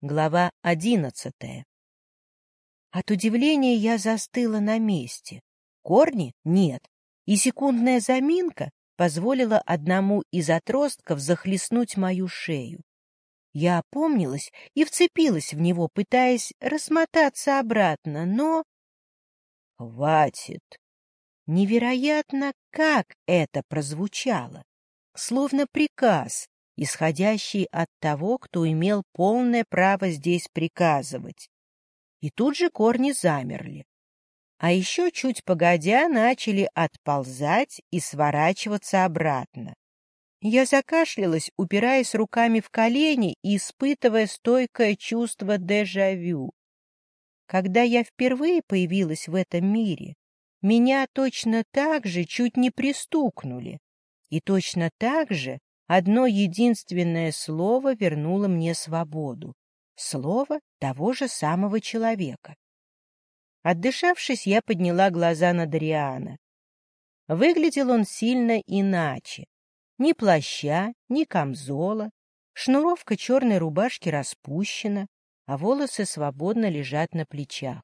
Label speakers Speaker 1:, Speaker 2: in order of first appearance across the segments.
Speaker 1: Глава одиннадцатая. От удивления я застыла на месте. Корни нет, и секундная заминка позволила одному из отростков захлестнуть мою шею. Я опомнилась и вцепилась в него, пытаясь рассмотаться обратно, но... «Хватит!» Невероятно, как это прозвучало. Словно приказ, исходящий от того, кто имел полное право здесь приказывать. И тут же корни замерли. А еще чуть погодя начали отползать и сворачиваться обратно. Я закашлялась, упираясь руками в колени и испытывая стойкое чувство дежавю. Когда я впервые появилась в этом мире, меня точно так же чуть не пристукнули, и точно так же Одно единственное слово вернуло мне свободу. Слово того же самого человека. Отдышавшись, я подняла глаза на Дариана. Выглядел он сильно иначе. Ни плаща, ни камзола, шнуровка черной рубашки распущена, а волосы свободно лежат на плечах.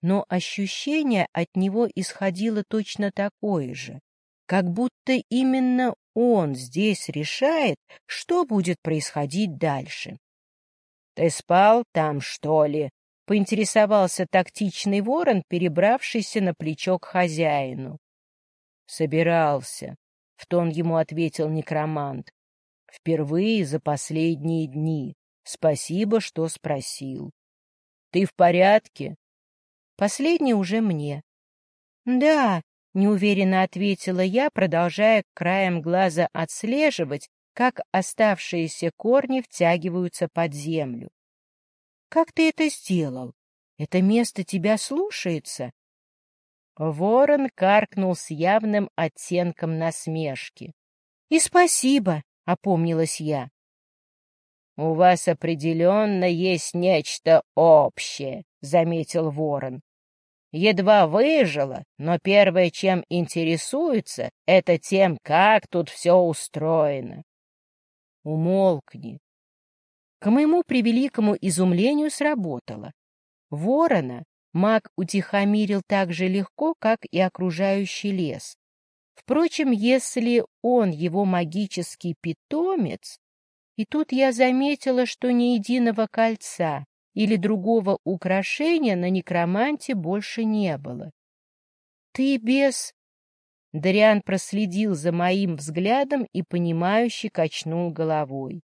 Speaker 1: Но ощущение от него исходило точно такое же, как будто именно он здесь решает, что будет происходить дальше. — Ты спал там, что ли? — поинтересовался тактичный ворон, перебравшийся на плечо к хозяину. — Собирался, — в тон ему ответил некромант. — Впервые за последние дни. Спасибо, что спросил. — Ты в порядке? — Последний уже мне. — Да, — неуверенно ответила я, продолжая краем глаза отслеживать, как оставшиеся корни втягиваются под землю. — Как ты это сделал? Это место тебя слушается? Ворон каркнул с явным оттенком насмешки. — И спасибо, — опомнилась я. — У вас определенно есть нечто общее, — заметил ворон. Едва выжила, но первое, чем интересуется, это тем, как тут все устроено. Умолкни. К моему превеликому изумлению сработало. Ворона маг утихомирил так же легко, как и окружающий лес. Впрочем, если он его магический питомец, и тут я заметила, что ни единого кольца, или другого украшения на некроманте больше не было. — Ты без... Дариан проследил за моим взглядом и, понимающе качнул головой.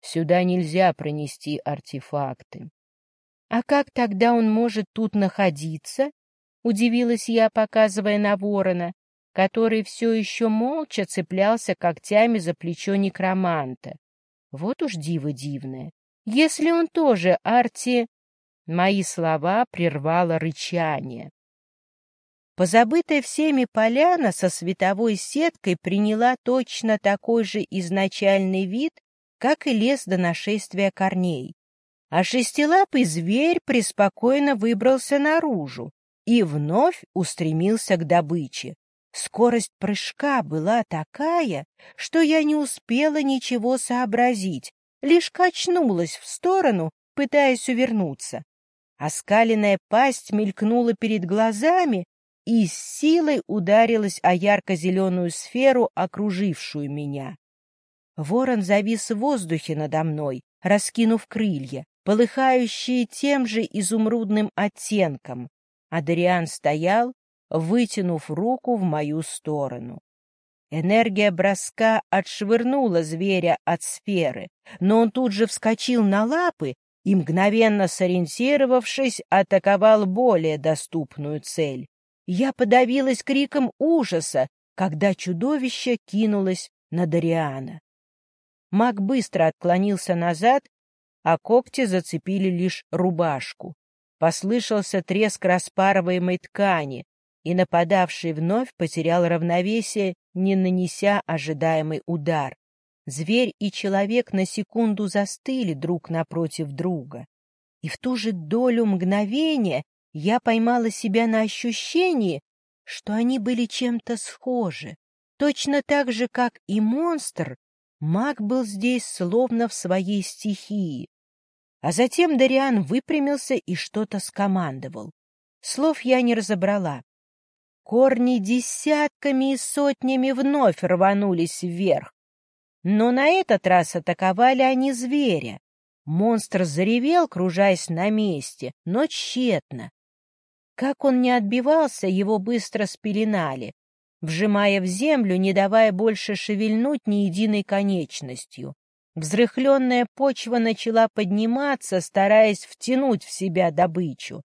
Speaker 1: Сюда нельзя пронести артефакты. — А как тогда он может тут находиться? — удивилась я, показывая на ворона, который все еще молча цеплялся когтями за плечо некроманта. Вот уж диво дивное. Если он тоже Арти... Мои слова прервало рычание. Позабытая всеми поляна со световой сеткой приняла точно такой же изначальный вид, как и лес до нашествия корней. А шестилапый зверь преспокойно выбрался наружу и вновь устремился к добыче. Скорость прыжка была такая, что я не успела ничего сообразить, лишь качнулась в сторону, пытаясь увернуться. Оскаленная пасть мелькнула перед глазами и с силой ударилась о ярко-зеленую сферу, окружившую меня. Ворон завис в воздухе надо мной, раскинув крылья, полыхающие тем же изумрудным оттенком. Адриан стоял, вытянув руку в мою сторону. Энергия броска отшвырнула зверя от сферы, но он тут же вскочил на лапы и, мгновенно сориентировавшись, атаковал более доступную цель. Я подавилась криком ужаса, когда чудовище кинулось на Дариана. Маг быстро отклонился назад, а когти зацепили лишь рубашку. Послышался треск распарываемой ткани, и нападавший вновь потерял равновесие, не нанеся ожидаемый удар. Зверь и человек на секунду застыли друг напротив друга. И в ту же долю мгновения я поймала себя на ощущении, что они были чем-то схожи. Точно так же, как и монстр, маг был здесь словно в своей стихии. А затем Дариан выпрямился и что-то скомандовал. Слов я не разобрала. Корни десятками и сотнями вновь рванулись вверх. Но на этот раз атаковали они зверя. Монстр заревел, кружаясь на месте, но тщетно. Как он не отбивался, его быстро спеленали, вжимая в землю, не давая больше шевельнуть ни единой конечностью. Взрыхленная почва начала подниматься, стараясь втянуть в себя добычу.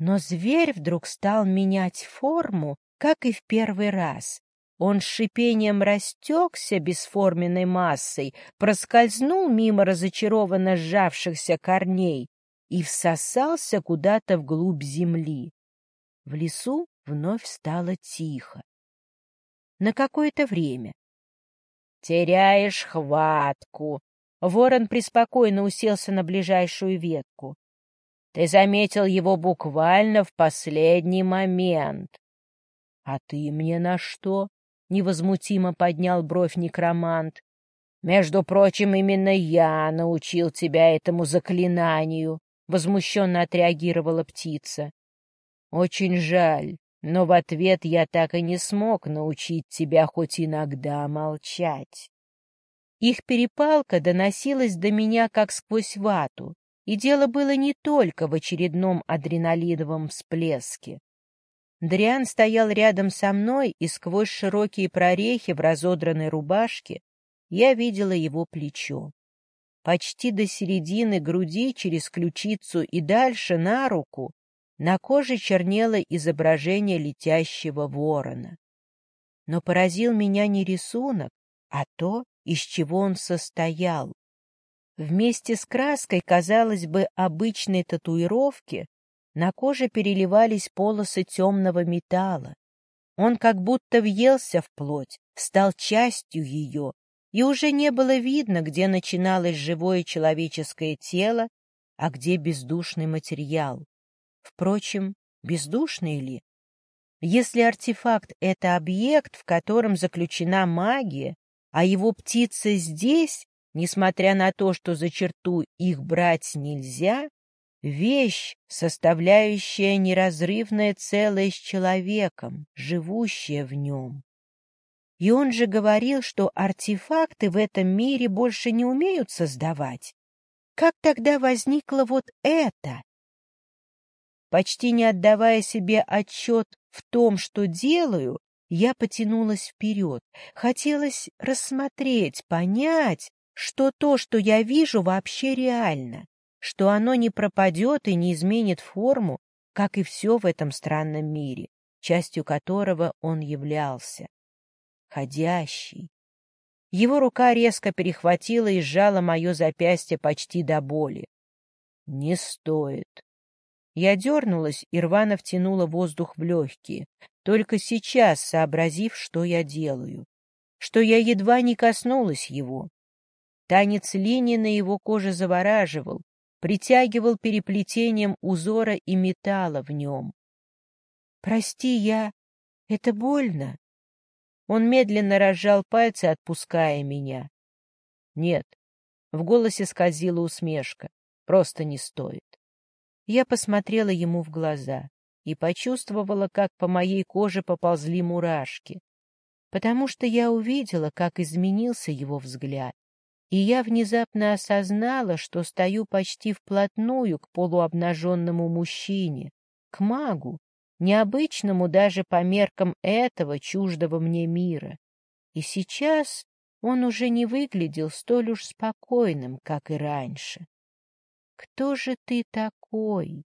Speaker 1: Но зверь вдруг стал менять форму, как и в первый раз. Он с шипением растекся бесформенной массой, проскользнул мимо разочарованно сжавшихся корней и всосался куда-то вглубь земли. В лесу вновь стало тихо. На какое-то время. «Теряешь хватку!» Ворон преспокойно уселся на ближайшую ветку. «Ты заметил его буквально в последний момент». «А ты мне на что?» — невозмутимо поднял бровь некромант. «Между прочим, именно я научил тебя этому заклинанию», — возмущенно отреагировала птица. «Очень жаль, но в ответ я так и не смог научить тебя хоть иногда молчать». Их перепалка доносилась до меня как сквозь вату, и дело было не только в очередном адреналиновом всплеске. Дриан стоял рядом со мной, и сквозь широкие прорехи в разодранной рубашке я видела его плечо. Почти до середины груди, через ключицу и дальше на руку, на коже чернело изображение летящего ворона. Но поразил меня не рисунок, а то, из чего он состоял. Вместе с краской, казалось бы, обычной татуировки, на коже переливались полосы темного металла. Он как будто въелся в плоть, стал частью ее, и уже не было видно, где начиналось живое человеческое тело, а где бездушный материал. Впрочем, бездушный ли? Если артефакт — это объект, в котором заключена магия, а его птица здесь, несмотря на то, что за черту их брать нельзя, вещь, составляющая неразрывное целое с человеком, живущая в нем. И он же говорил, что артефакты в этом мире больше не умеют создавать. Как тогда возникло вот это? Почти не отдавая себе отчет в том, что делаю, я потянулась вперед. Хотелось рассмотреть, понять, что то, что я вижу, вообще реально, что оно не пропадет и не изменит форму, как и все в этом странном мире, частью которого он являлся ходящий. Его рука резко перехватила и сжала мое запястье почти до боли. «Не стоит». Я дернулась и рвано втянула воздух в легкие, только сейчас сообразив, что я делаю, что я едва не коснулась его. Танец линий на его коже завораживал, притягивал переплетением узора и металла в нем. «Прости, я... Это больно?» Он медленно разжал пальцы, отпуская меня. Нет, в голосе скользила усмешка. Просто не стоит. Я посмотрела ему в глаза и почувствовала, как по моей коже поползли мурашки, потому что я увидела, как изменился его взгляд, и я внезапно осознала, что стою почти вплотную к полуобнаженному мужчине, к магу, необычному даже по меркам этого чуждого мне мира. И сейчас он уже не выглядел столь уж спокойным, как и раньше. «Кто же ты такой?»